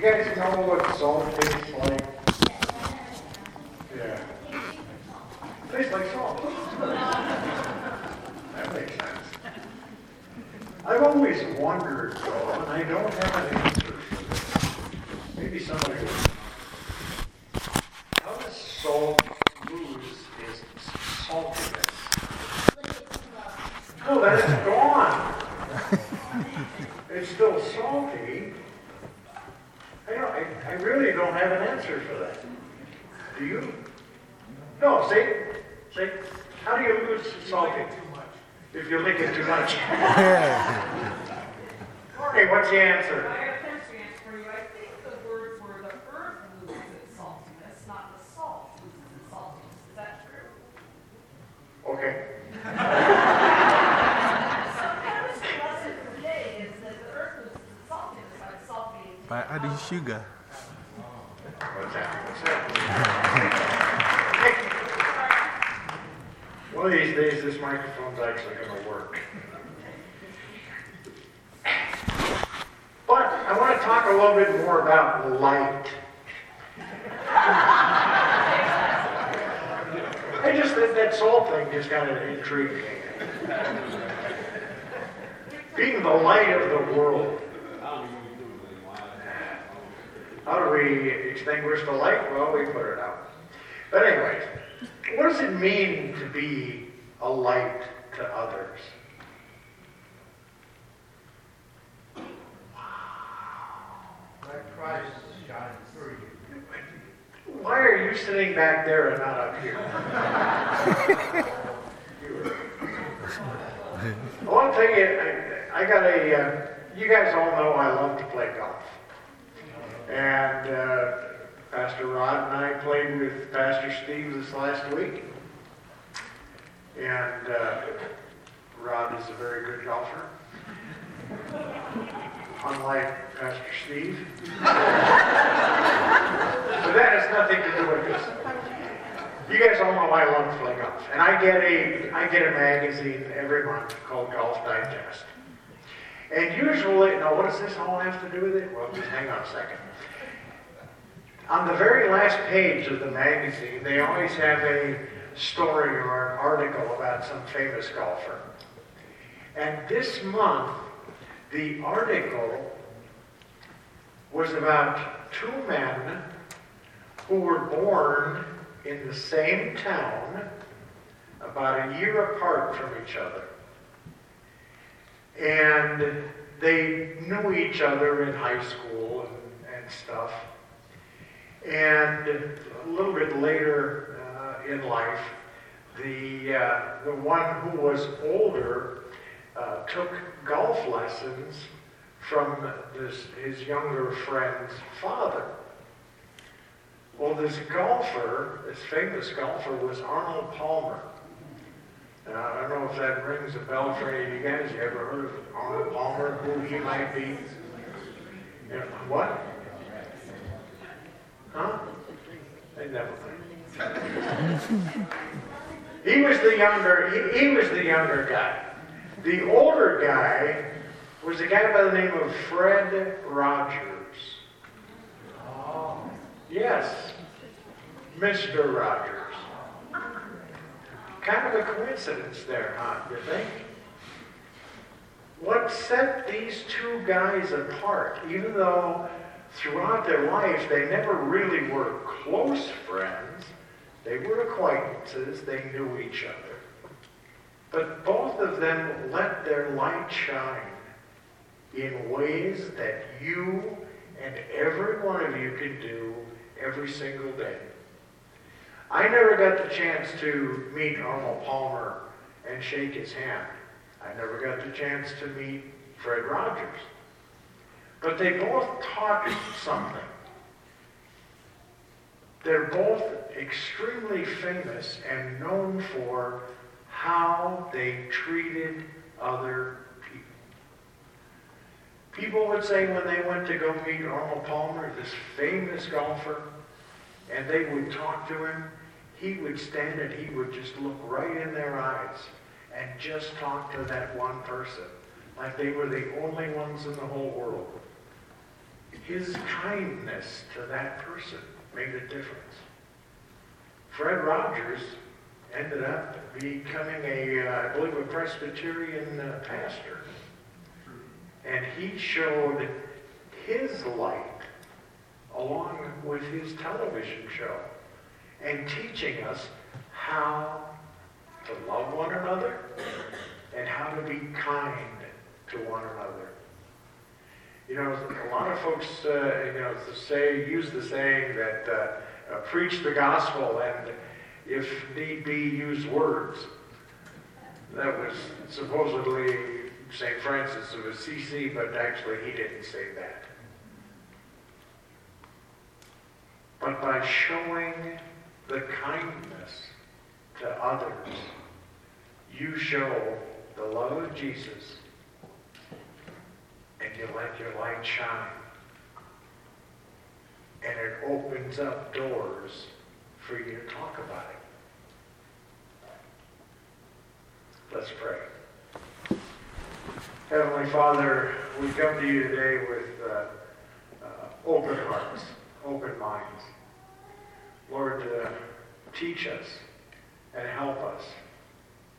You guys know what salt tastes like? Yeah. Tastes like salt. That makes sense. I've always wondered, though, and I don't have an answer for this. Maybe somebody will. How does salt lose its saltiness? No, that is gone. It's still salty. I don't, I, I really don't have an answer for that. Do you? No, say, say, how do you lose salty? If you lick it too much. Hey, what's the answer? I have a chemistry answer for you. I think the words were the earth loses its saltiness, not the salt loses its saltiness. Is that true? Okay. So chemistry lesson for today is that the earth loses its saltiness by the salt being By adding sugar. What's that? What's that? One of these days, this microphone's actually going to work. But I want to talk a little bit more about light. I just, that, that soul thing just kind of intrigued me. Being the light of the world. How do we extinguish the light? Well, we put it out. But anyways, what does it mean to be a light to others? Wow. Let Christ shine through you. Why are you sitting back there and not up here? I want to tell you, I, I got a, uh, you guys all know I love to play golf. And uh, Pastor Rod and I played with Pastor Steve this last week. And uh, Rod is a very good golfer. Unlike Pastor Steve. But that has nothing to do with this. You guys all know I love to golf. And I get a I get a magazine every month called Golf Digest. And usually, now what does this all have to do with it? Well, just hang on a second. On the very last page of the magazine, they always have a story or an article about some famous golfer. And this month, the article was about two men who were born in the same town about a year apart from each other. And they knew each other in high school and, and stuff. And a little bit later in life, the, uh, the one who was older uh, took golf lessons from this, his younger friend's father. Well, this golfer, this famous golfer, was Arnold Palmer. I don't know if that rings a bell for any of you guys. You ever heard of Arnold Palmer, who he might be? Yeah, what? Huh? They never He was the younger, he, he was the younger guy. The older guy was a guy by the name of Fred Rogers. Oh. Yes, Mr. Rogers. Kind of a coincidence there, huh? You think? What set these two guys apart, even though throughout their life they never really were close friends, they were acquaintances, they knew each other. But both of them let their light shine in ways that you and every one of you can do every single day. I never got the chance to meet Arnold Palmer and shake his hand. I never got the chance to meet Fred Rogers. But they both taught something. They're both extremely famous and known for how they treated other people. People would say when they went to go meet Arnold Palmer, this famous golfer, and they would talk to him, he would stand and he would just look right in their eyes and just talk to that one person like they were the only ones in the whole world. his kindness to that person made a difference. Fred Rogers ended up becoming a, uh, I believe, a Presbyterian uh, pastor. And he showed his light along with his television show and teaching us how to love one another and how to be kind to one another. You know, a lot of folks, uh, you know, say use the saying that uh, preach the gospel and, if need be, use words. That was supposedly St. Francis of Assisi, but actually he didn't say that. But by showing the kindness to others, you show the love of Jesus and you let your light shine. And it opens up doors for you to talk about it. Let's pray. Heavenly Father, we come to you today with uh, uh, open hearts, open minds. Lord, uh, teach us and help us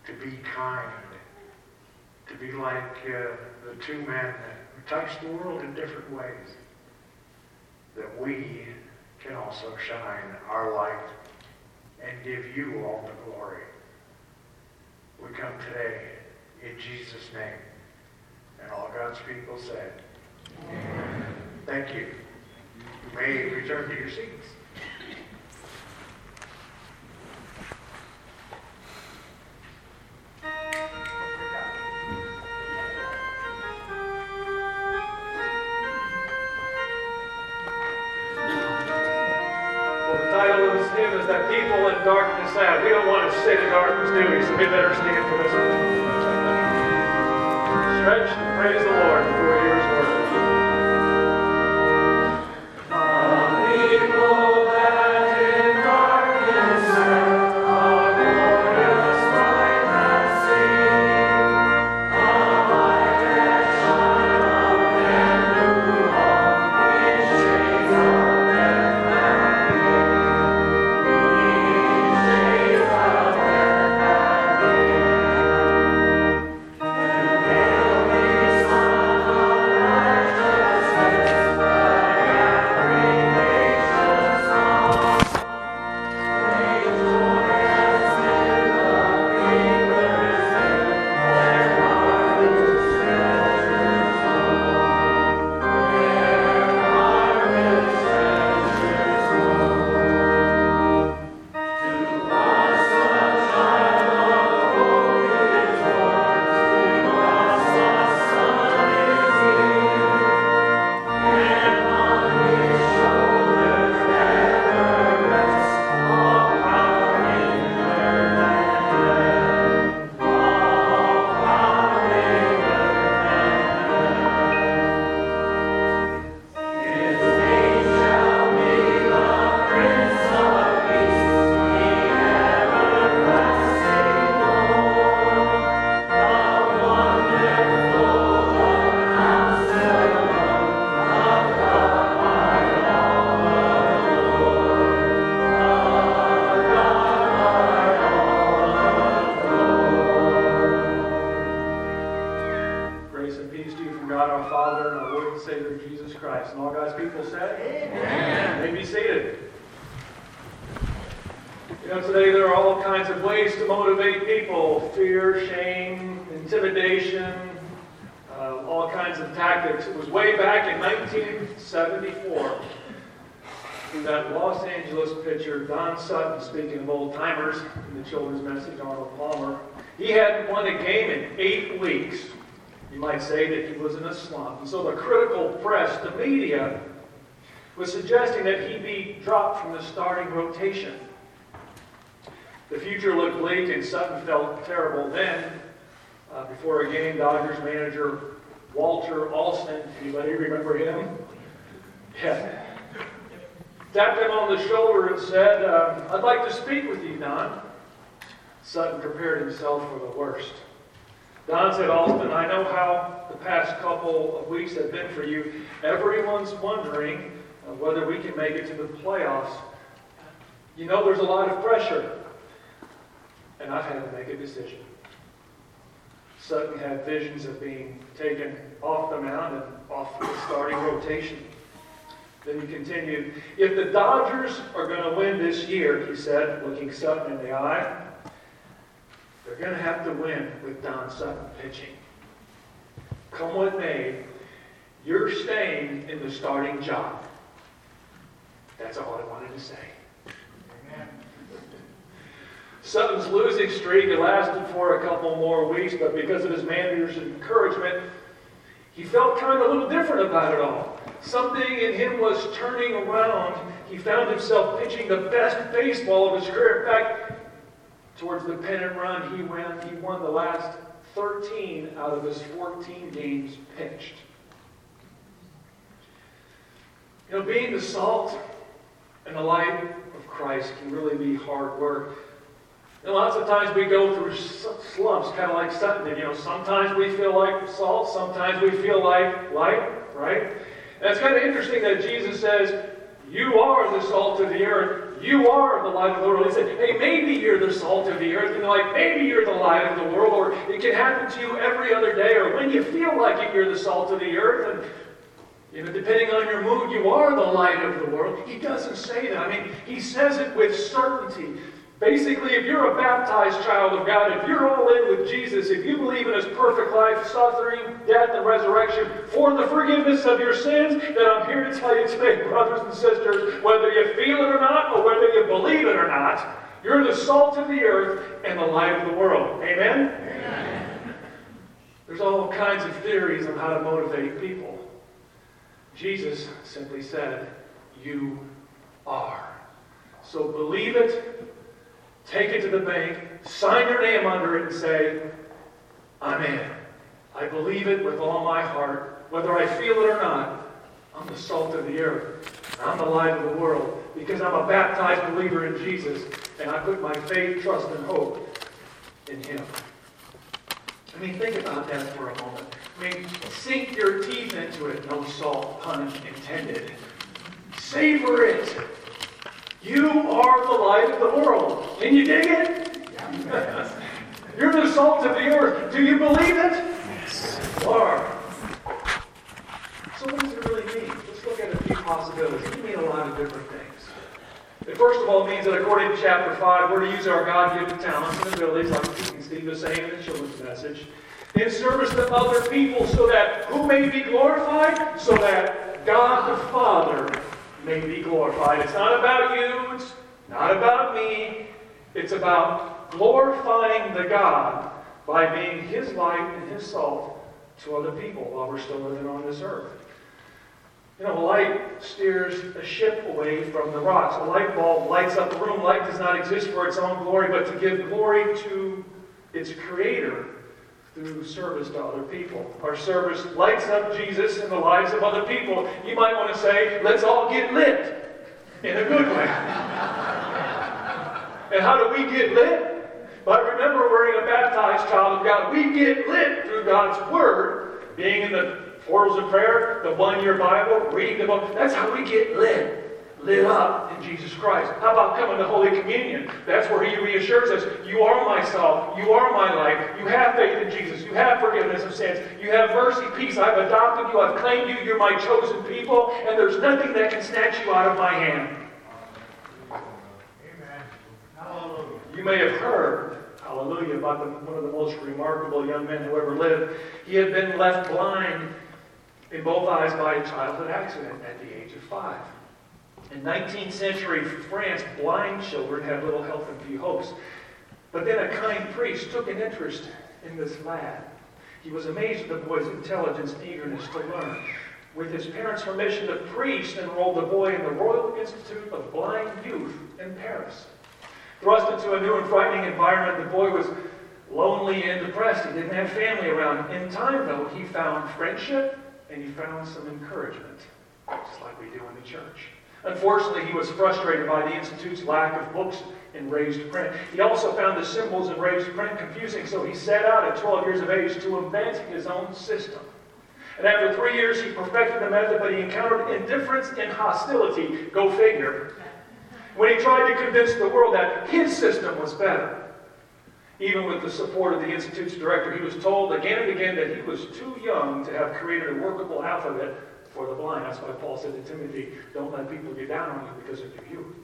to be kind, to be like uh, the two men that touched the world in different ways, that we can also shine our light and give you all the glory. We come today in Jesus' name. And all God's people said, Amen. Thank you. You may return to your seats. Don't want to sit in darkness, do we? So we better stand timers in the children's message, Arnold Palmer. He hadn't won a game in eight weeks. You might say that he was in a slump. And so the critical press, the media, was suggesting that he be dropped from the starting rotation. The future looked bleak, and Sutton felt terrible then. Uh, before a game, Dodgers manager Walter Alston, anybody remember him? Yeah. Tapped him on the shoulder and said, uh, I'd like to speak with you, Don. Sutton prepared himself for the worst. Don said, Alston, I know how the past couple of weeks have been for you. Everyone's wondering uh, whether we can make it to the playoffs. You know, there's a lot of pressure. And I've had to make a decision. Sutton had visions of being taken off the mound and off the starting rotation. Then he continued, If the Dodgers are going to win this year, he said, looking Sutton in the eye, they're going to have to win with Don Sutton pitching. Come what may, you're staying in the starting job. That's all I wanted to say. Amen. Sutton's losing streak had lasted for a couple more weeks, but because of his manager's encouragement, he felt kind of a little different about it all. Something in him was turning around. He found himself pitching the best baseball of his career. In fact, towards the pennant run, he won, he won the last 13 out of his 14 games pitched. You know, being the salt and the light of Christ can really be hard work. And lots of times we go through slumps, kind of like Sutton did. You know, sometimes we feel like salt, sometimes we feel like light, right? And it's kind of interesting that Jesus says, You are the salt of the earth. You are the light of the world. He said, Hey, maybe you're the salt of the earth. Know, like maybe you're the light of the world, or it can happen to you every other day, or when you feel like it, you're the salt of the earth. And you know, depending on your mood, you are the light of the world. He doesn't say that. I mean, he says it with certainty. Basically, if you're a baptized child of God, if you're all in with Jesus, if you believe in his perfect life, suffering, death, and resurrection for the forgiveness of your sins, then I'm here to tell you today, brothers and sisters, whether you feel it or not, or whether you believe it or not, you're the salt of the earth and the light of the world. Amen? Amen. There's all kinds of theories on how to motivate people. Jesus simply said, You are. So believe it, take it to the bank, sign your name under it, and say, I'm in. I believe it with all my heart. Whether I feel it or not, I'm the salt of the earth. I'm the light of the world because I'm a baptized believer in Jesus and I put my faith, trust, and hope in Him. I mean, think about that for a moment. I mean, sink your teeth into it. No salt, pun intended. Savor it. You are the light of the world. Can you dig it? You're the salt of the earth. Do you believe it? Yes. You are. So what does it really mean? Let's look at a few possibilities. It can mean a lot of different things. It first of all means that according to chapter 5, we're to use our God-given talents and abilities, like Steve was saying in the children's message, in service to other people so that who may be glorified? So that God the Father may be glorified. It's not about you, it's not about me. It's about glorifying the God by being His light and His salt to other people while we're still living on this earth. You know, light steers a ship away from the rocks. A light bulb lights up a room. Light does not exist for its own glory, but to give glory to its creator through service to other people. Our service lights up Jesus in the lives of other people. You might want to say, let's all get lit in a good way. and how do we get lit? By remember we're a baptized child of God. We get lit through God's Word, being in the portals of prayer, the one year Bible, reading the book. That's how we get lit lit up in Jesus Christ. How about coming to Holy Communion? That's where He reassures us you are my salt, you are my life, you have faith in Jesus, you have forgiveness of sins, you have mercy, peace. I've adopted you, I've claimed you, you're my chosen people, and there's nothing that can snatch you out of my hand. Amen. Hallelujah. You may have heard, hallelujah, about the, one of the most remarkable young men who ever lived. He had been left blind in both eyes by a childhood accident at the age of five. In 19th century France, blind children had little help and few hopes. But then a kind priest took an interest in this lad. He was amazed at the boy's intelligence and eagerness to learn. With his parents' permission, the priest enrolled the boy in the Royal Institute of Blind Youth in Paris. Thrust into a new and frightening environment, the boy was lonely and depressed. He didn't have family around. In time, though, he found friendship and he found some encouragement, just like we do in the church. Unfortunately, he was frustrated by the Institute's lack of books in raised print. He also found the symbols in raised print confusing, so he set out at 12 years of age to invent his own system. And after three years, he perfected the method, but he encountered indifference and hostility. Go figure. When he tried to convince the world that his system was better. Even with the support of the Institute's director, he was told again and again that he was too young to have created a workable alphabet for the blind. That's why Paul said to Timothy, Don't let people get down on you because of your youth.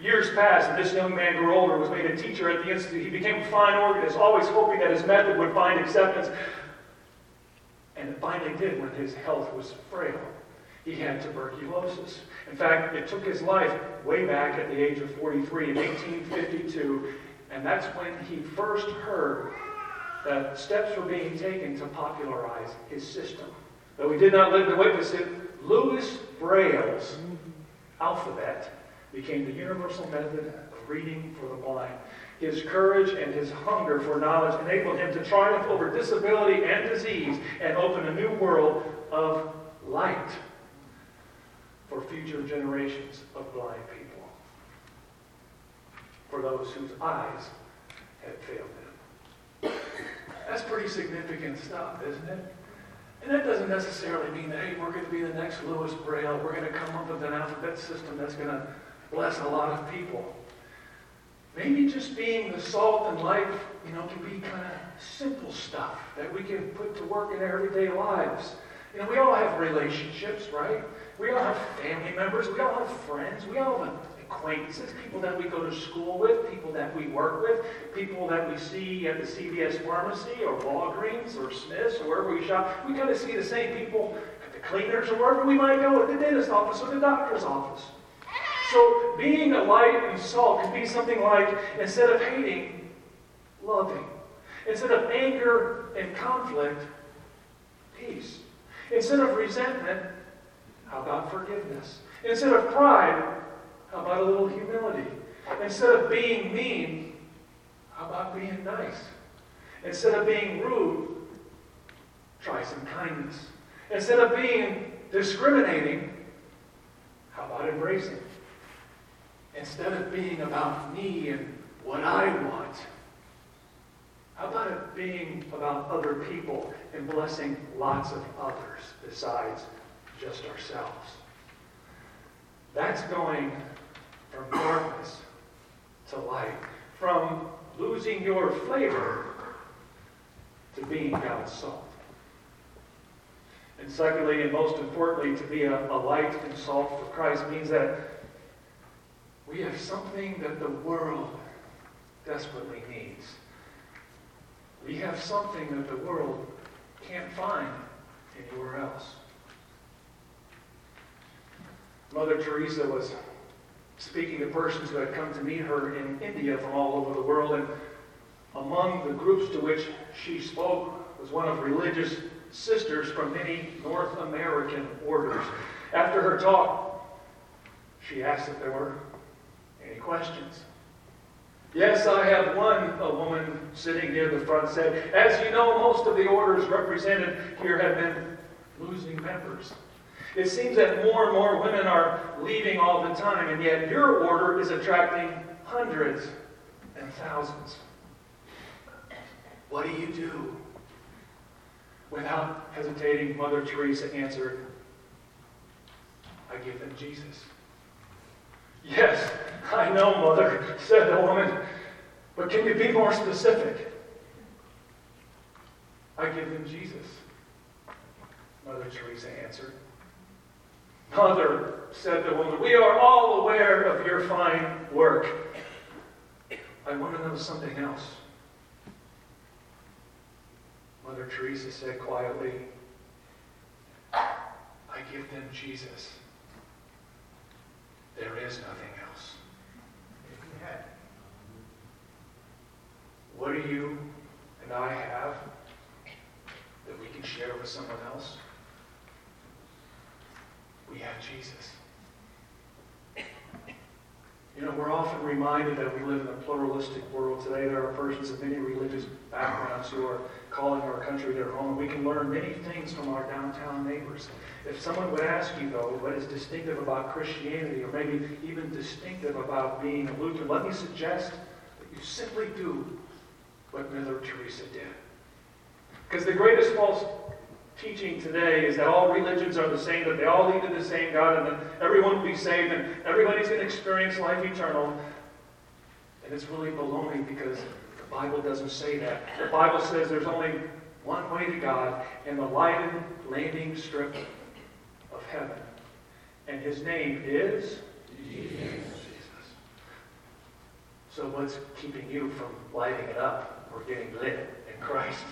Years passed, and this young man grew older, was made a teacher at the Institute. He became a fine organist, always hoping that his method would find acceptance. And it finally did when his health was frail. He had tuberculosis. In fact, it took his life way back at the age of 43 in 1852, and that's when he first heard that steps were being taken to popularize his system. Though he did not live to witness it, Louis Braille's alphabet became the universal method of reading for the blind. His courage and his hunger for knowledge enabled him to triumph over disability and disease and open a new world of light for future generations of blind people, for those whose eyes had failed them. That's pretty significant stuff, isn't it? And that doesn't necessarily mean that, hey, we're going to be the next Louis Braille. We're going to come up with an alphabet system that's going to bless a lot of people. Maybe just being the salt and light, you know, can be kind of simple stuff that we can put to work in our everyday lives. You know, we all have relationships, right? We all have family members. We all have friends. We all have acquaintances, people that we go to school with, people that we work with, people that we see at the CVS pharmacy or Walgreens or Smith's or wherever we shop. We kind of see the same people at the cleaners or wherever we might go, at the dentist office or the doctor's office. So being a light and salt can be something like instead of hating, loving. Instead of anger and conflict, peace. Instead of resentment, how about forgiveness? Instead of pride, how about a little humility? Instead of being mean, how about being nice? Instead of being rude, try some kindness. Instead of being discriminating, how about embracing? Instead of being about me and what I want, how about it being about other people and blessing lots of others besides just ourselves? That's going from darkness to light, from losing your flavor to being God's salt. And secondly, and most importantly, to be a, a light and salt for Christ means that we have something that the world desperately needs. We have something that the world can't find anywhere else. Mother Teresa was speaking to persons who had come to meet her in India from all over the world, and among the groups to which she spoke was one of religious sisters from many North American orders. After her talk, she asked if there were any questions. Yes, I have one, a woman sitting near the front said. As you know, most of the orders represented here have been losing members. It seems that more and more women are leaving all the time, and yet your order is attracting hundreds and thousands. What do you do? Without hesitating, Mother Teresa answered, I give them Jesus. Yes, I know, Mother, said the woman, but can you be more specific? I give them Jesus, Mother Teresa answered. Mother, said the woman, we are all aware of your fine work. I want to know something else. Mother Teresa said quietly, I give them Jesus. There is nothing else. What do you and I have that we can share with someone else? Jesus. You know, we're often reminded that we live in a pluralistic world. Today, there are persons of many religious backgrounds who are calling our country their home. We can learn many things from our downtown neighbors. If someone would ask you, though, what is distinctive about Christianity, or maybe even distinctive about being a Lutheran, let me suggest that you simply do what Mother Teresa did. Because the greatest false teaching today is that all religions are the same, that they all lead to the same God, and that everyone will be saved, and everybody's going to experience life eternal. And it's really baloney because the Bible doesn't say that. The Bible says there's only one way to God, and the lighted landing strip of heaven. And his name is Jesus. So what's keeping you from lighting it up or getting lit in Christ?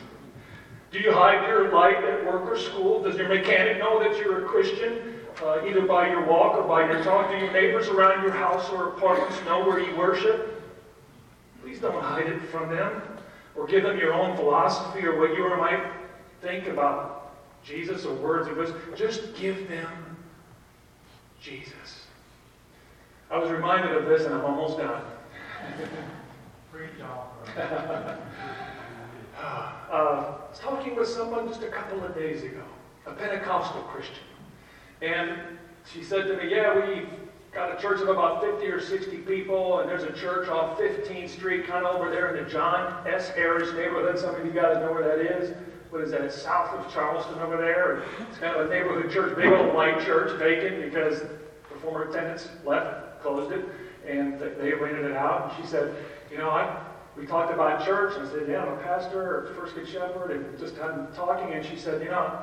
Do you hide your light at work or school? Does your mechanic know that you're a Christian, uh, either by your walk or by your talk? Do your neighbors around your house or apartments know where you worship? Please don't hide it from them or give them your own philosophy or what you or might think about Jesus or words of wisdom. Just give them Jesus. I was reminded of this, and I'm almost done. Preach on. Uh, talking with someone just a couple of days ago, a Pentecostal Christian. And she said to me, Yeah, we've got a church of about 50 or 60 people, and there's a church off 15th Street, kind of over there in the John S. Harris neighborhood. Some of you guys know where that is. What is that? It's south of Charleston over there. It's kind of a neighborhood church, big old white church, vacant because the former tenants left, closed it, and they rented it out. And she said, You know, I we talked about church, and I said, yeah, I'm a pastor at First Good Shepherd, and just had talking, and she said, you know,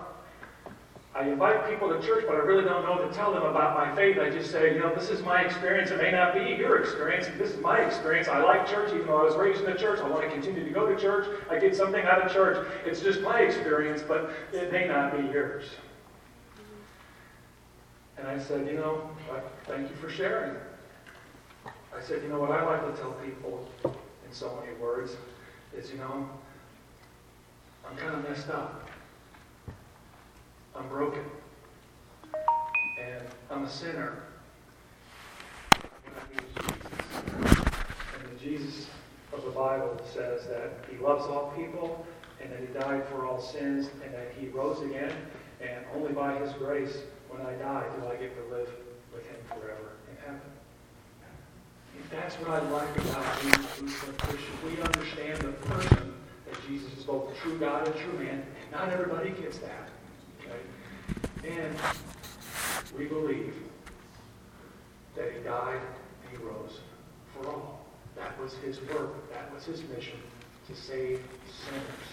I invite people to church, but I really don't know to tell them about my faith. I just say, you know, this is my experience. It may not be your experience. This is my experience. I like church, even though I was raised in the church. I want to continue to go to church. I get something out of church. It's just my experience, but it may not be yours. And I said, you know, thank you for sharing. I said, you know what I like to tell people in so many words is, you know, I'm kind of messed up. I'm broken. And I'm a sinner. And the Jesus of the Bible says that he loves all people and that he died for all sins and that he rose again. And only by his grace, when I die, do I get to live with him forever in heaven. That's what I like about a Lutheran Christian. We understand the person that Jesus is both a true God and true man. Not everybody gets that. Okay? And we believe that he died and he rose for all. That was his work. That was his mission to save sinners.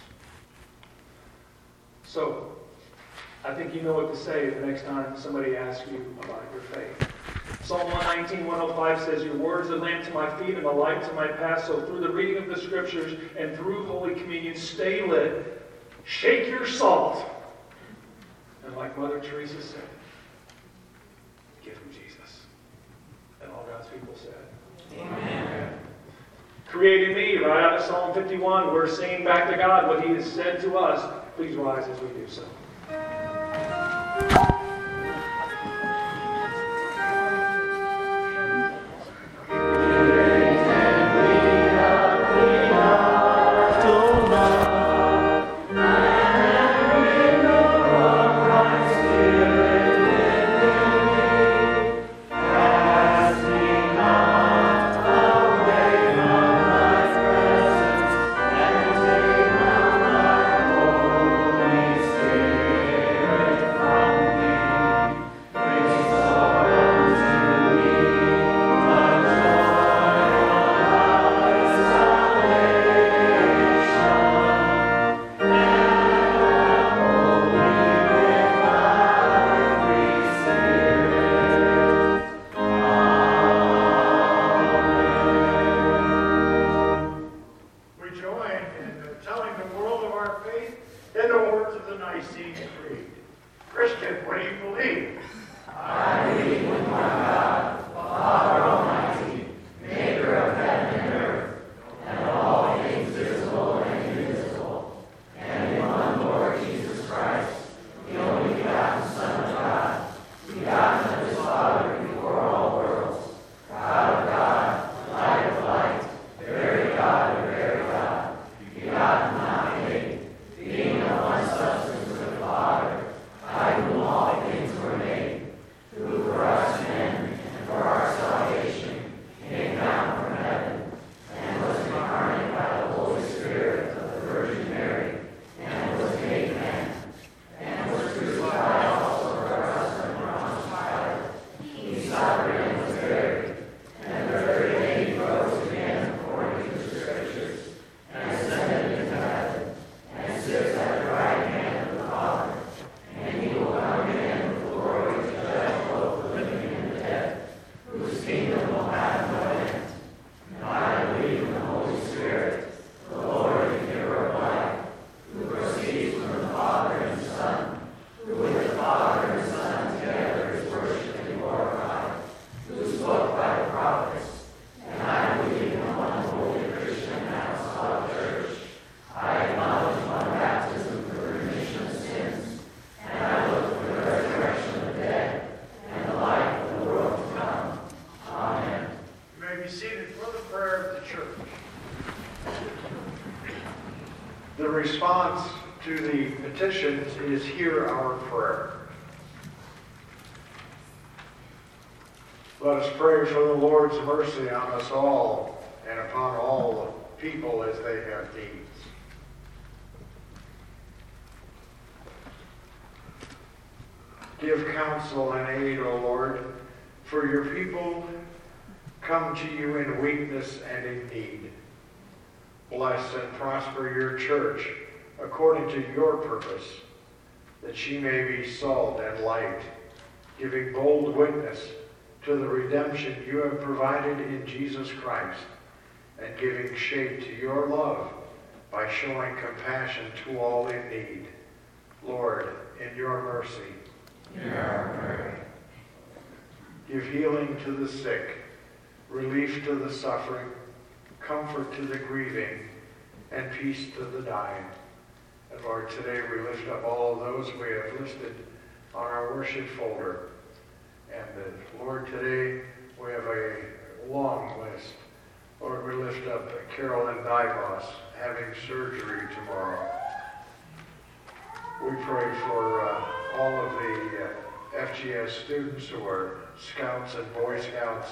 So, I think you know what to say the next time somebody asks you about your faith. Psalm 119, 105 says, Your words are lamp to my feet and a light to my path. So through the reading of the scriptures and through Holy Communion, stay lit, shake your salt. And like Mother Teresa said, give him Jesus. And all God's people said, Amen. Creating me, right out of Psalm 51, we're singing back to God what he has said to us. Please rise as we do so. Response to the petitions is hear our prayer. Let us pray for the Lord's mercy on us all and upon all the people as they have needs. Give counsel and aid, O Lord, for your people come to you in weakness and in need. Bless and prosper your church according to your purpose, that she may be salt and light, giving bold witness to the redemption you have provided in Jesus Christ, and giving shape to your love by showing compassion to all in need. Lord, in your mercy, give healing to the sick relief to the suffering, comfort to the grieving, and peace to the dying. And Lord, today we lift up all of those we have listed on our worship folder. And uh, Lord, today we have a long list. Lord, we lift up Carolyn Dybos having surgery tomorrow. We pray for uh, all of the uh, FGS students who are scouts and Boy Scouts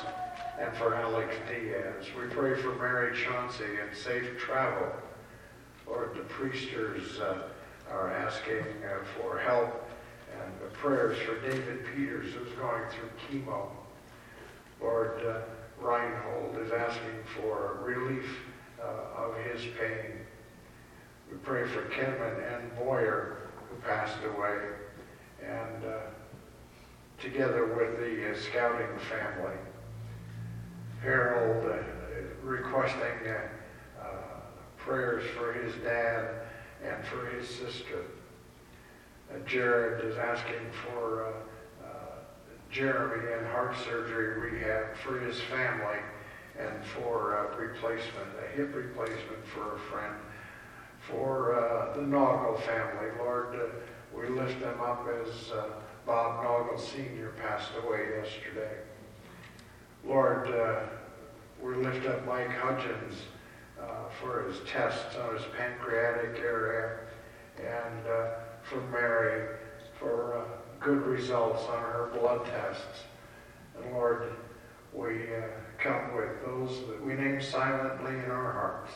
and for Alex Diaz. We pray for Mary Chauncey and safe travel. Lord, the priesters uh, are asking uh, for help and the prayers for David Peters who's going through chemo. Lord, uh, Reinhold is asking for relief uh, of his pain. We pray for Kenman and Boyer who passed away and uh, together with the uh, scouting family. Harold requesting prayers for his dad and for his sister. Uh, Jared is asking for uh, uh, Jeremy and heart surgery rehab for his family and for uh, replacement, a hip replacement for a friend. For uh, the Noggle family, Lord, uh, we lift them up as Bob Noggle Sr. passed away yesterday. Lord, we lift up Mike Hudgens uh, for his tests on his pancreatic area and uh, for Mary for uh, good results on her blood tests. And Lord, we uh, come with those that we name silently in our hearts.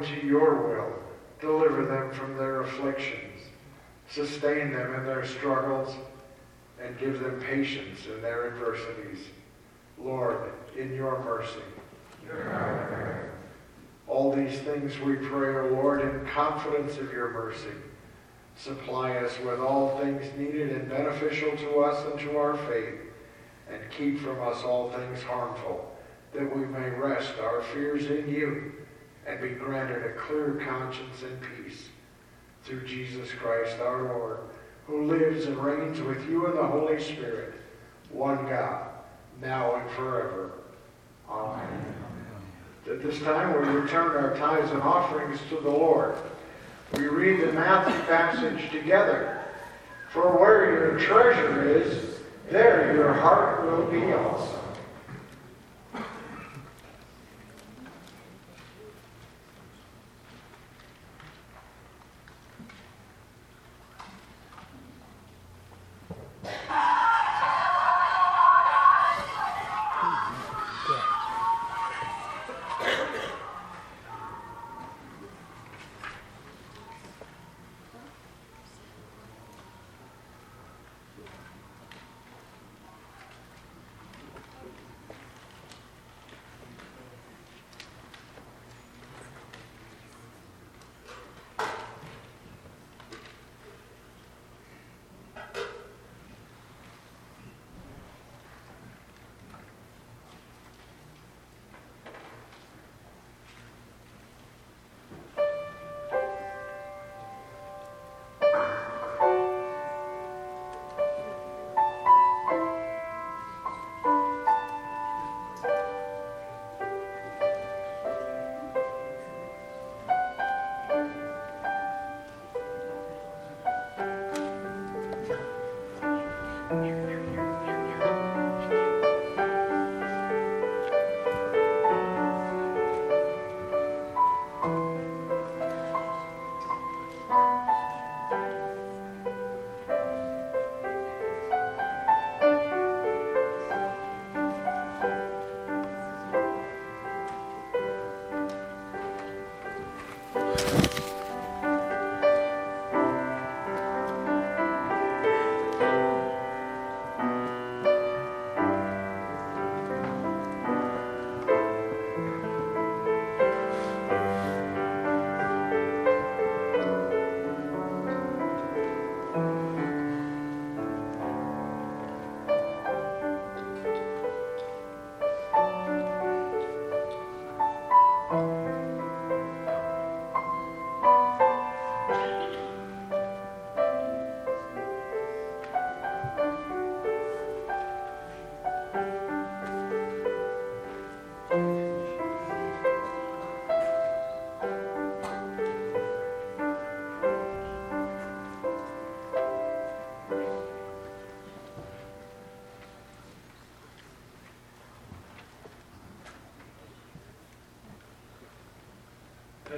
According to your will. Deliver them from their afflictions. Sustain them in their struggles and give them patience in their adversities. Lord, in your mercy. All these things we pray, O Lord, in confidence of your mercy. Supply us with all things needed and beneficial to us and to our faith, and keep from us all things harmful, that we may rest our fears in you and be granted a clear conscience and peace through Jesus Christ our Lord, who lives and reigns with you in the Holy Spirit, one God, now and forever. Amen. At this time, we return our tithes and offerings to the Lord. We read the Matthew passage together. For where your treasure is, there your heart will be also.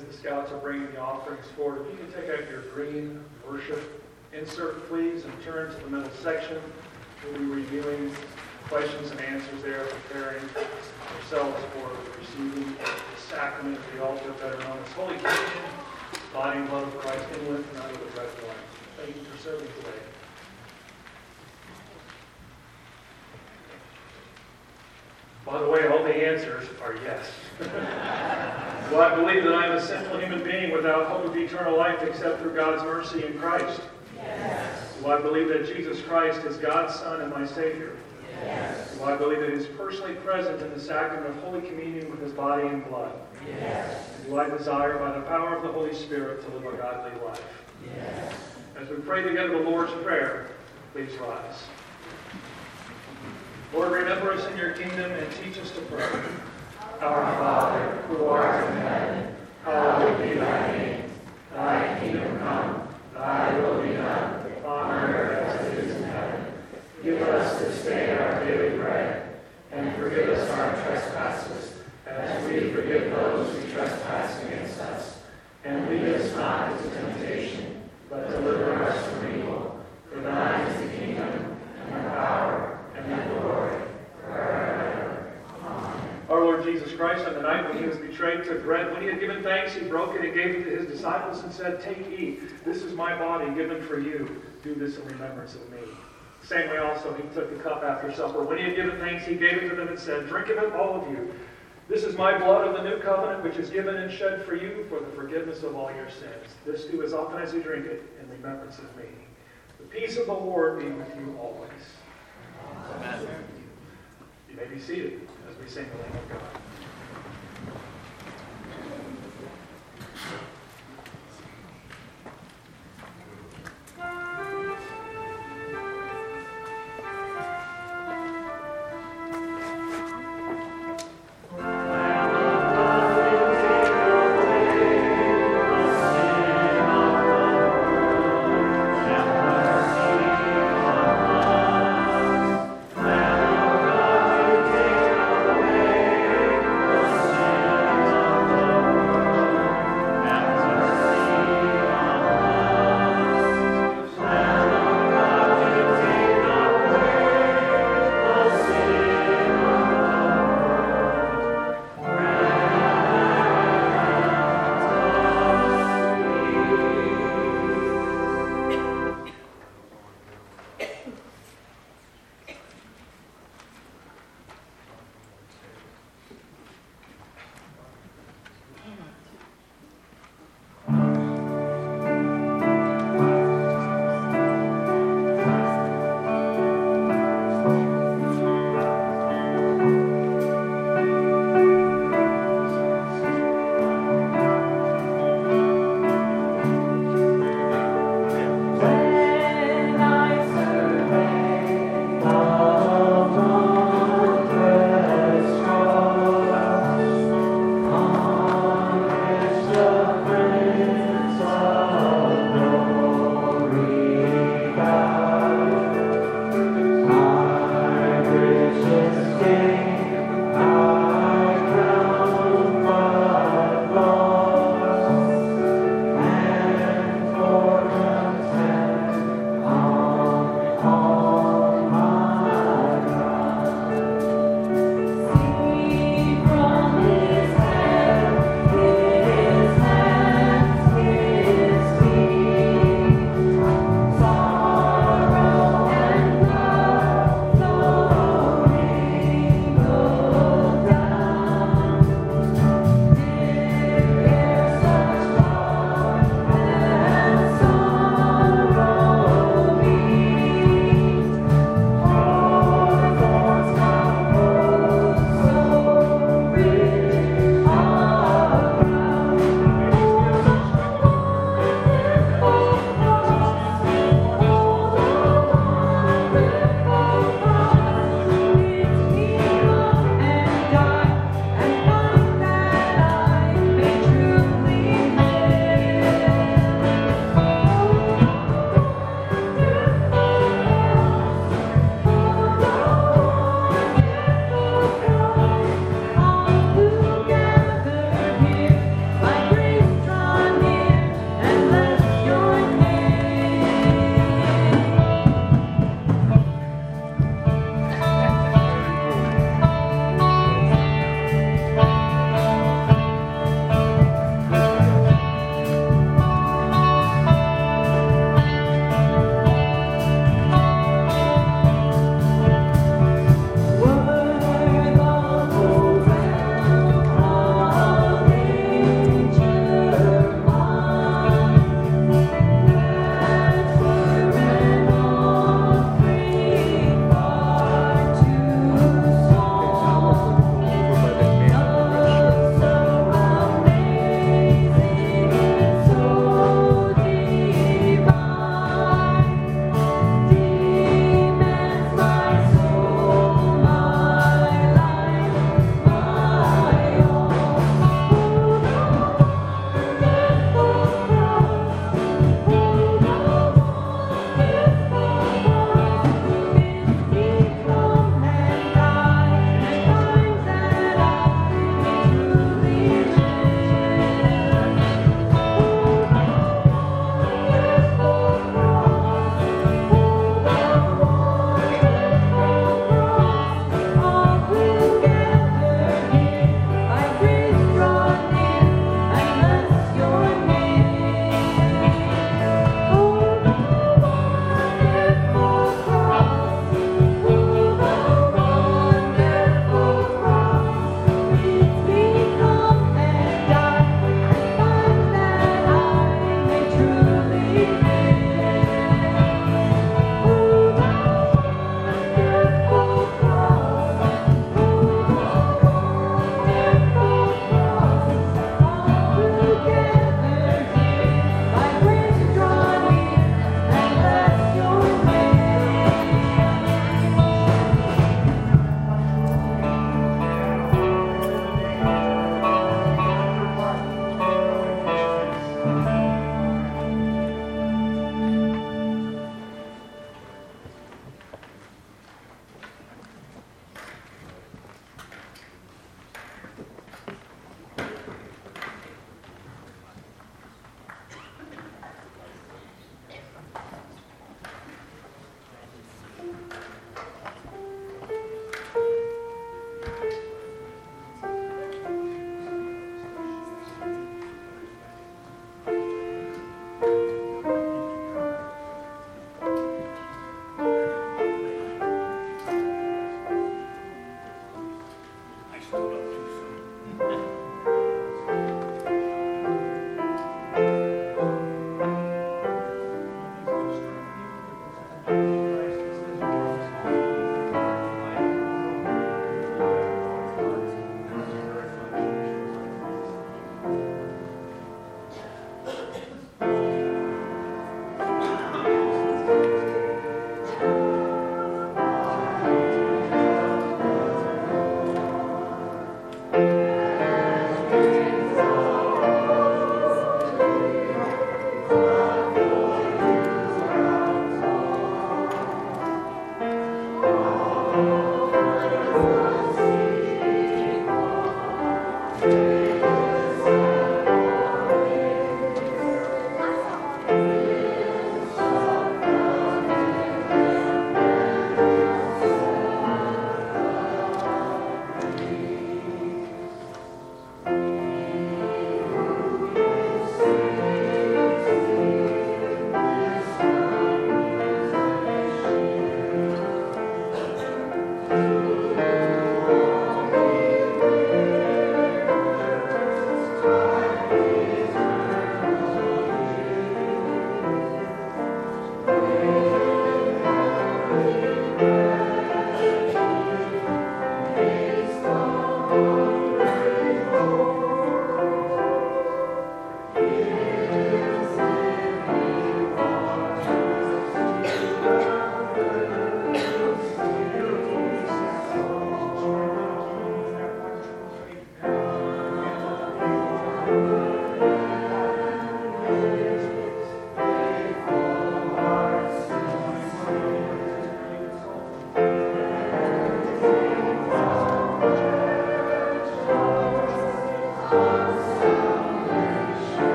The scouts are bringing the offerings forward, if you can take out your green worship insert, please, and turn to the middle section. We'll be reviewing questions and answers there, preparing ourselves for receiving the sacrament of the altar, better known as Holy Communion, body and blood of Christ in with and out of the bread and wine. Thank you for serving today. By the way, all the answers. Do I believe that I am a sinful human being without hope of eternal life except through God's mercy in Christ? Yes. Do I believe that Jesus Christ is God's Son and my Savior? Yes. Do I believe that He is personally present in the sacrament of Holy Communion with His body and blood? Yes. Do I desire by the power of the Holy Spirit to live a godly life? Yes. As we pray together the Lord's Prayer, please rise. Lord, remember us in your kingdom and teach us to pray. Our Father, who art in heaven, hallowed be thy name. Thy kingdom come, thy will be done, on earth as it is in heaven. Give us this day our daily bread, and forgive us our trespasses, as we forgive those who trespass against us. And lead us not into temptation, but deliver us from evil. For thine is the kingdom, and the power, and the glory, forever. Amen. Our Lord Jesus Christ, on the night when he was betrayed, took bread. When he had given thanks, he broke it and gave it to his disciples and said, Take, eat. This is my body given for you. Do this in remembrance of me. Same way also he took the cup after supper. When he had given thanks, he gave it to them and said, Drink of it, all of you. This is my blood of the new covenant, which is given and shed for you for the forgiveness of all your sins. This do as often as you drink it in remembrance of me. The peace of the Lord be with you always. Amen. You may be seated as we sing the Lamb of God.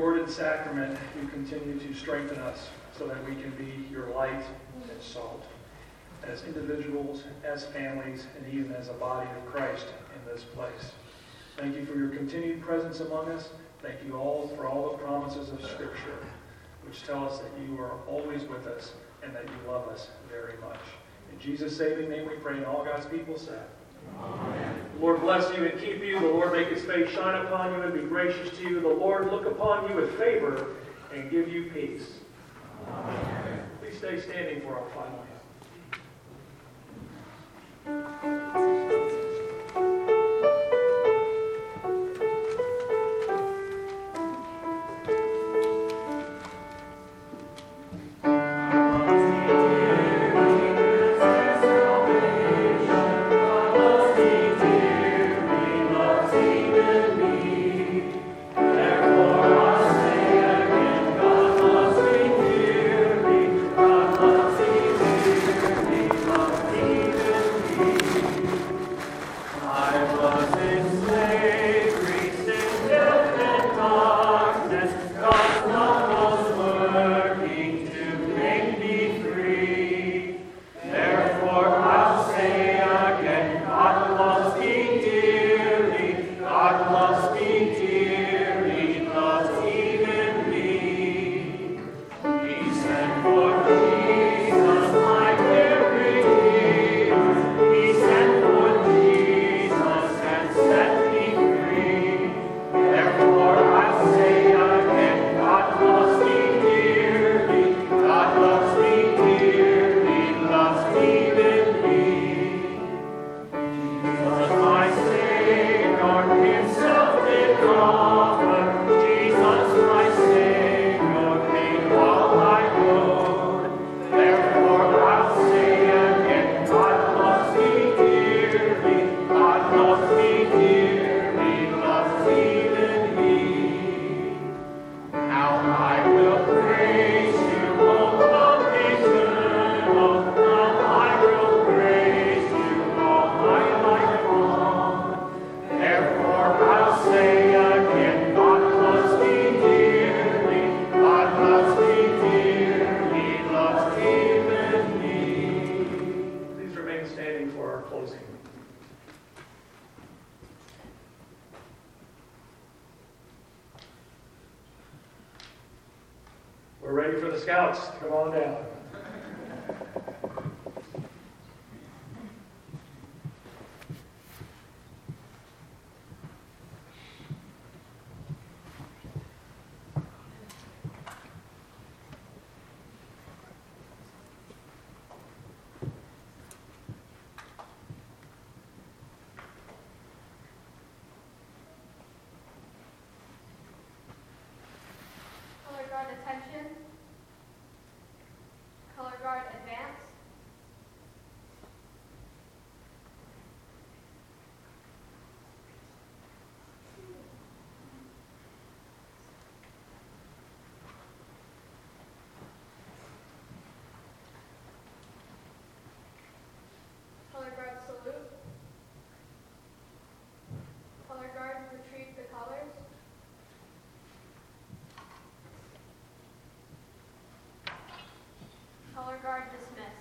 Word and sacrament you continue to strengthen us so that we can be your light and salt as individuals, as families, and even as a body of Christ in this place. Thank you for your continued presence among us. Thank you all for all the promises of Scripture, which tell us that you are always with us and that you love us very much. In Jesus' saving name we pray, and all God's people said. Amen. The Lord bless you and keep you. The Lord make his face shine upon you and be gracious to you. The Lord look upon you with favor and give you peace. Amen. Please stay standing for our final hymn. attention. Guard dismissed.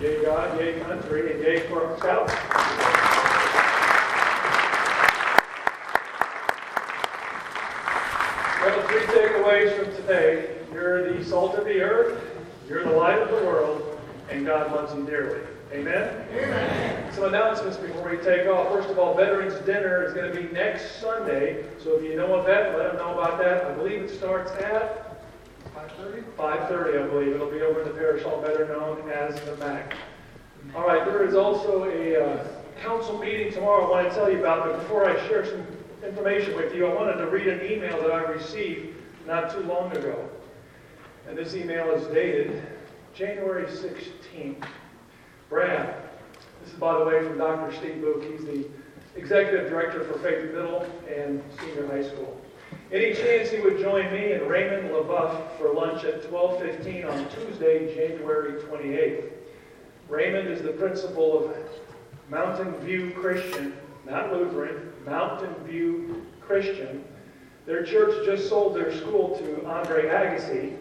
Yay God, yay country, and yay for ourselves. Well, three takeaways from today. You're the salt of the earth, you're the light of the world, and God loves you dearly. Amen? Amen. Some announcements before we take off. First of all, Veterans Dinner is going to be next Sunday. So if you know a vet, let them know about that. I believe it starts at 5.30? 5.30, I believe. It'll be over in the parish hall, better known as the MAC. All right, there is also a uh, council meeting tomorrow I want to tell you about, but before I share some information with you. I wanted to read an email that I received not too long ago. And this email is dated January 16th. Brad, this is by the way from Dr. Steve Buuck. He's the executive director for Faith Middle and Senior High School. Any chance he would join me and Raymond LaBeouf for lunch at 12:15 on Tuesday, January 28th? Raymond is the principal of Mountain View Christian, not Lutheran, Mountain View Christian. Their church just sold their school to Andre Agassi,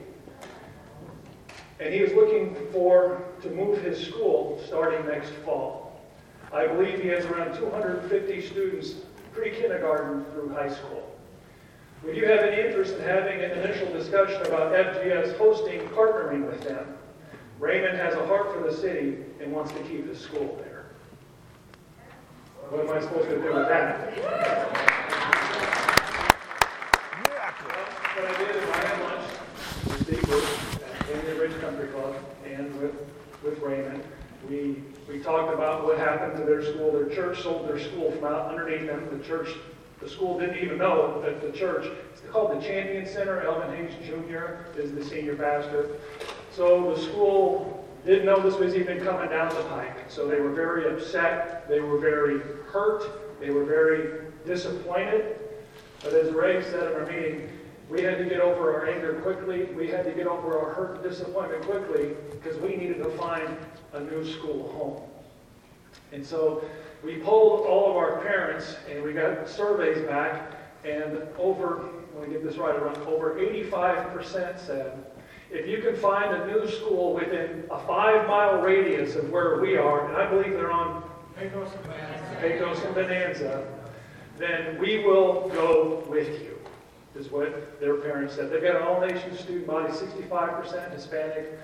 and he was looking for to move his school starting next fall. I believe he has around 250 students pre-kindergarten through high school. Would you have any interest in having an initial discussion about FGS hosting, partnering with them? Raymond has a heart for the city and wants to keep his school there. What am I supposed to do with that? What I did is I had lunch with Steve Booth in the Ridge Country Club and with, with Raymond. We, we talked about what happened to their school. Their church sold their school from out underneath them. The church, the school didn't even know that the church, it's called the Champion Center. Elvin Hayes Jr. is the senior pastor. So the school didn't know this was even coming down the pike. So they were very upset. They were very hurt. They were very disappointed. But as Ray said in our meeting, we had to get over our anger quickly. We had to get over our hurt and disappointment quickly because we needed to find a new school home. And so we polled all of our parents and we got surveys back and over, let me get this right, around over 85% said, if you can find a new school within a five mile radius of where we are, and I believe they're on Pecos and Bonanza. Pecos and Bonanza, then we will go with you, is what their parents said. They've got an all-nation student body, 65% Hispanic,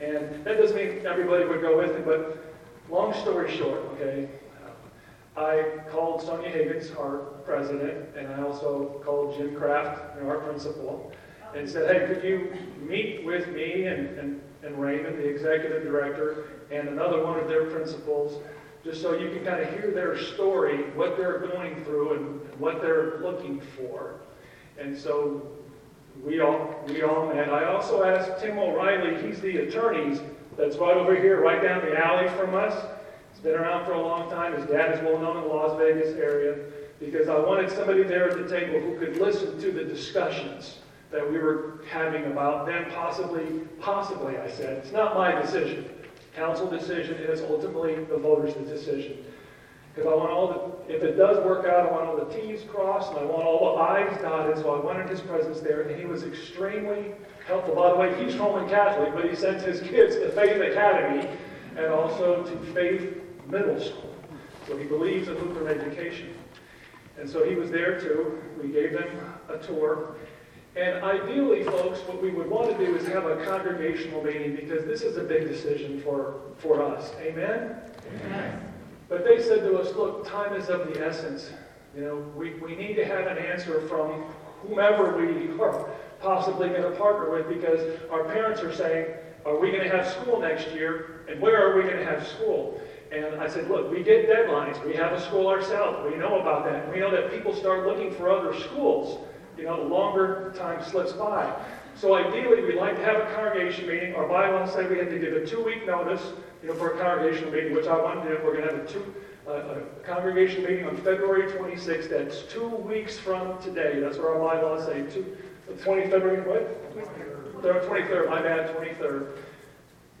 and that doesn't mean everybody would go with it, but long story short, okay, uh, I called Sonia Higgins, our president, and I also called Jim Kraft, you know, our principal, and said, hey, could you meet with me and, and, and Raymond, the executive director, and another one of their principals, just so you can kind of hear their story, what they're going through and what they're looking for. And so we all, we all met. I also asked Tim O'Reilly, he's the attorney that's right over here, right down the alley from us. He's been around for a long time. His dad is well known in the Las Vegas area because I wanted somebody there at the table who could listen to the discussions that we were having about them possibly, possibly, I said. It's not my decision. Council decision is ultimately the voters' decision. Because I want all the, if it does work out, I want all the Ts crossed and I want all the Is dotted, so I wanted his presence there, and he was extremely helpful. By the way, he's Roman Catholic, but he sends his kids to Faith Academy and also to Faith Middle School. So he believes in Lutheran education. And so he was there too. We gave them a tour. And ideally, folks, what we would want to do is have a congregational meeting because this is a big decision for, for us. Amen? But they said to us, look, time is of the essence. You know, we, we need to have an answer from whomever we are possibly going to partner with because our parents are saying, are we going to have school next year? And where are we going to have school? And I said, look, we get deadlines. We have a school ourselves. We know about that. We know that people start looking for other schools. You know, the longer time slips by. So ideally, we'd like to have a congregation meeting. Our bylaws say we have to give a two-week notice, you know, for a congregational meeting, which I want to do. We're going to have a two, uh, a congregation meeting on February 26th. That's two weeks from today. That's what our bylaws say. Two, 20 February, what? 23rd, my bad, 23rd.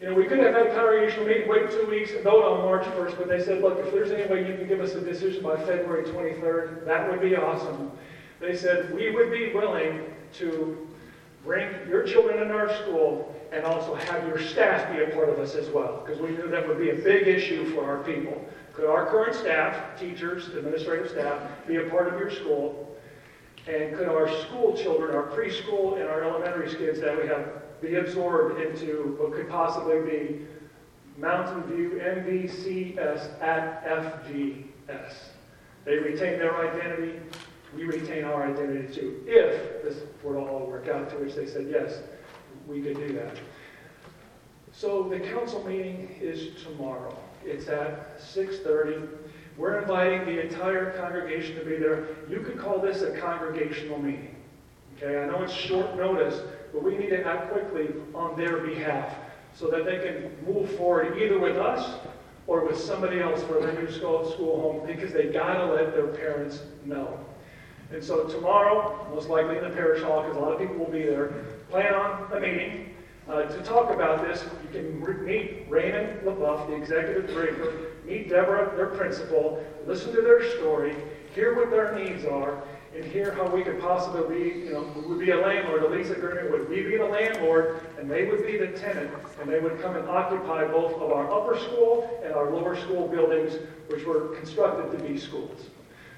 You know, we could have had a congregational meeting, wait two weeks, and vote on March 1st, but they said, look, if there's any way you can give us a decision by February 23rd, that would be awesome. They said, we would be willing to bring your children in our school and also have your staff be a part of us as well, because we knew that would be a big issue for our people. Could our current staff, teachers, administrative staff, be a part of your school? And could our school children, our preschool and our elementary kids that we have, be absorbed into what could possibly be Mountain View MVCS at FGS? They retain their identity, we retain our identity too, if this were to all work out, to which they said, yes, we could do that. So the council meeting is tomorrow. It's at 6:30. We're inviting the entire congregation to be there. You could call this a congregational meeting. Okay, I know it's short notice, but we need to act quickly on their behalf so that they can move forward either with us or with somebody else for their new school, school home because they gotta let their parents know. And so tomorrow, most likely in the parish hall, because a lot of people will be there, plan on a meeting uh, to talk about this. You can re- meet Raymond LaBeouf, the executive director, meet Deborah, their principal, listen to their story, hear what their needs are, and hear how we could possibly be, you know, would be a landlord, a lease agreement would we be the landlord, and they would be the tenant, and they would come and occupy both of our upper school and our lower school buildings, which were constructed to be schools.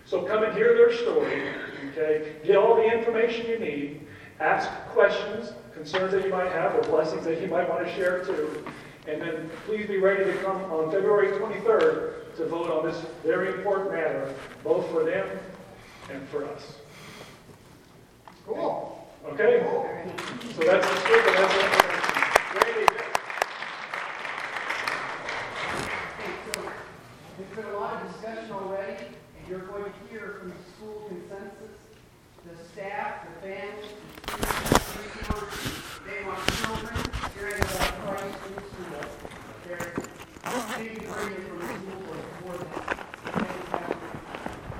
So come and hear their story, okay? Get all the information you need, ask questions, concerns that you might have, or blessings that you might want to share too. And then please be ready to come on February 23rd to vote on this very important matter, both for them and for us. Cool. Okay? So that's the scoop, and that's the information. Randy, Okay, there's been a lot of discussion already, and you're going to hear from the school consensus, the staff, the families, the students, the resources. They want children, they're in Christ in the school. They're taking freedom from the school for for them.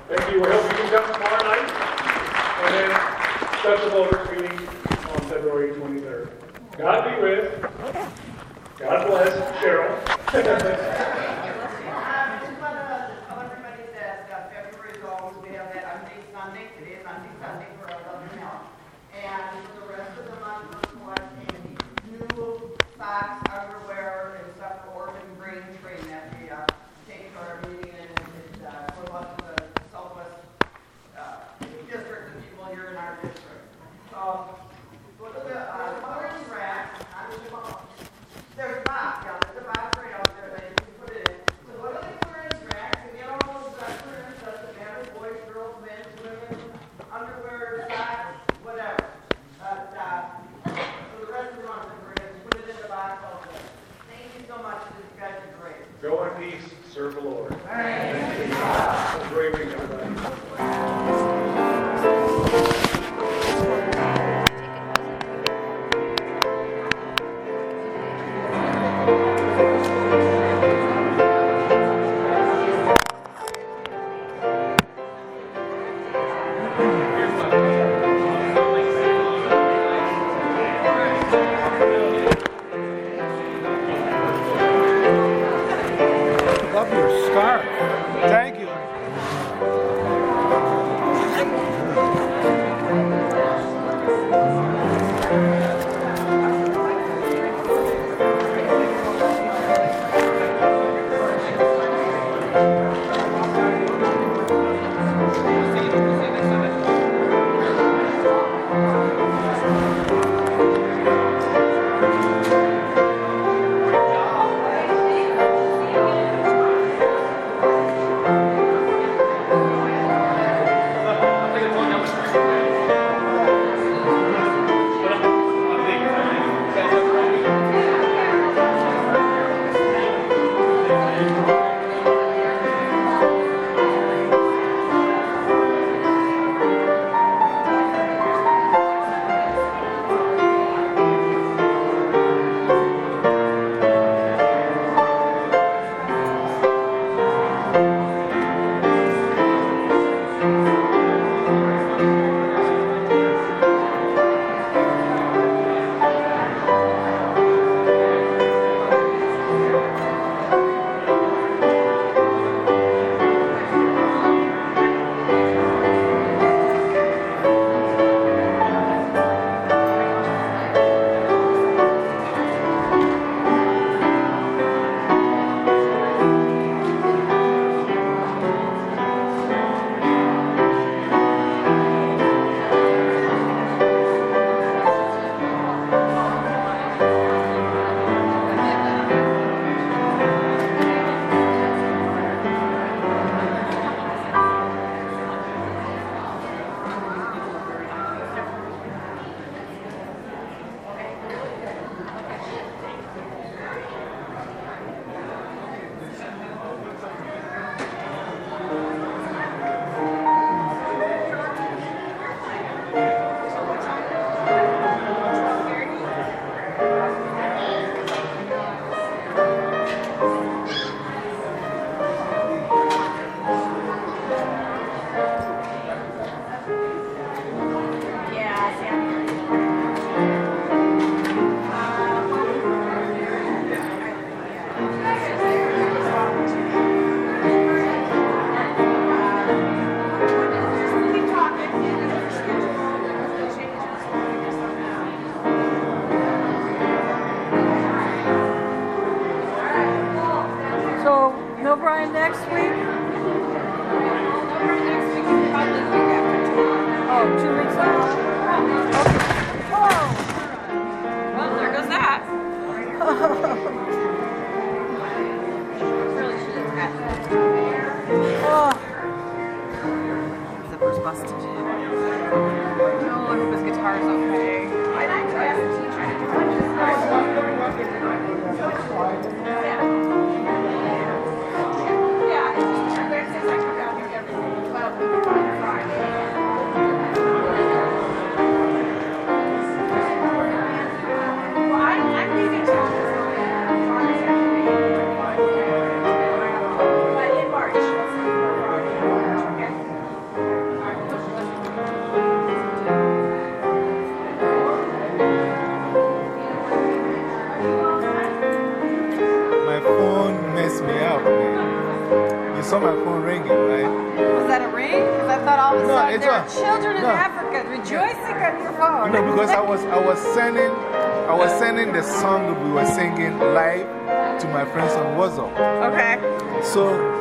Thank you. We hope you can come tomorrow night. And then special voters meeting on February 23rd. God be with. God bless Cheryl.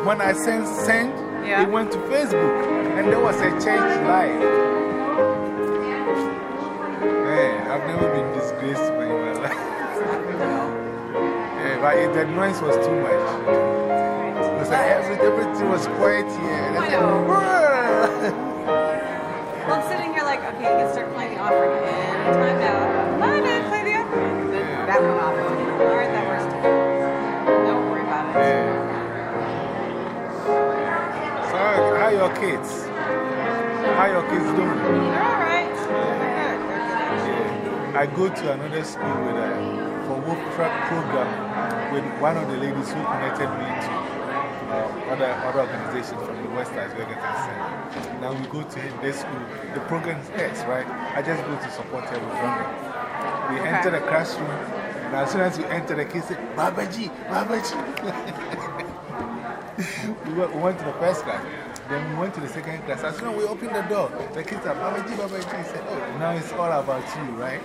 when I sent Yeah. it went to Facebook, and there was a church live. Man, I've never been disgraced by my life. yeah, but it, the noise was too much. Because every, everything was quiet here. I know. Well, I'm sitting here like, okay, you can start playing the offering again. Time out. No, no, play the offering. Then Yeah. that went off. All right, your kids? How your kids doing? They're all right. They're good. They're good. Yeah. I go to another school with a, for work track program with one of the ladies who connected me to uh, other, other organizations from the West and Center. Now we go to this school. The program is right? I just go to support her with drumming. We enter the classroom, and as soon as we enter, the kids say, Babaji, Babaji. we went to the first class. Then we went to the second class. As soon as we opened the door, the kids are Babaji, Babaji. I said, Oh, now it's all about you, right?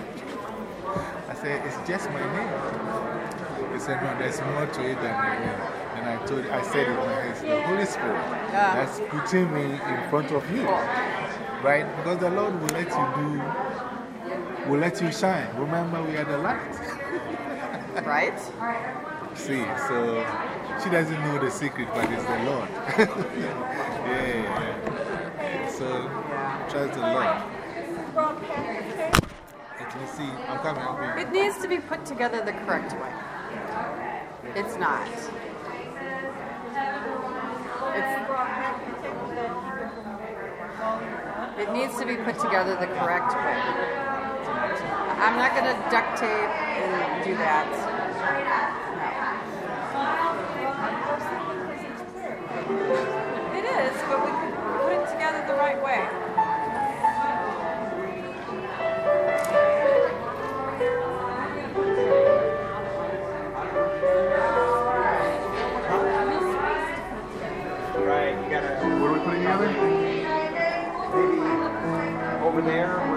I said, It's just my name. They said, No, there's more to it than my name. And I told I said it my head, it's the Holy Spirit Yeah. that's putting me in front of you. Right? Because the Lord will let you do, will let you shine. Remember, we are the light. Right? See, so she doesn't know the secret, but it's the Lord. yeah. So the Lord. Let me see. I'm coming. It needs to be put together the correct way. It's not. It's, it needs to be put together the correct way. I'm not going to duct tape and do that. Over there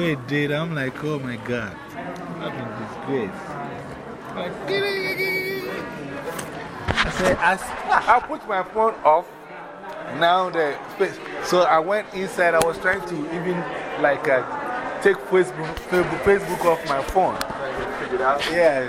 way it did, I'm like, oh my God, I've been disgraced. Like, I said, I, I put my phone off. Now the face. So I went inside. I was trying to even like uh, take Facebook, Facebook off my phone. Yeah.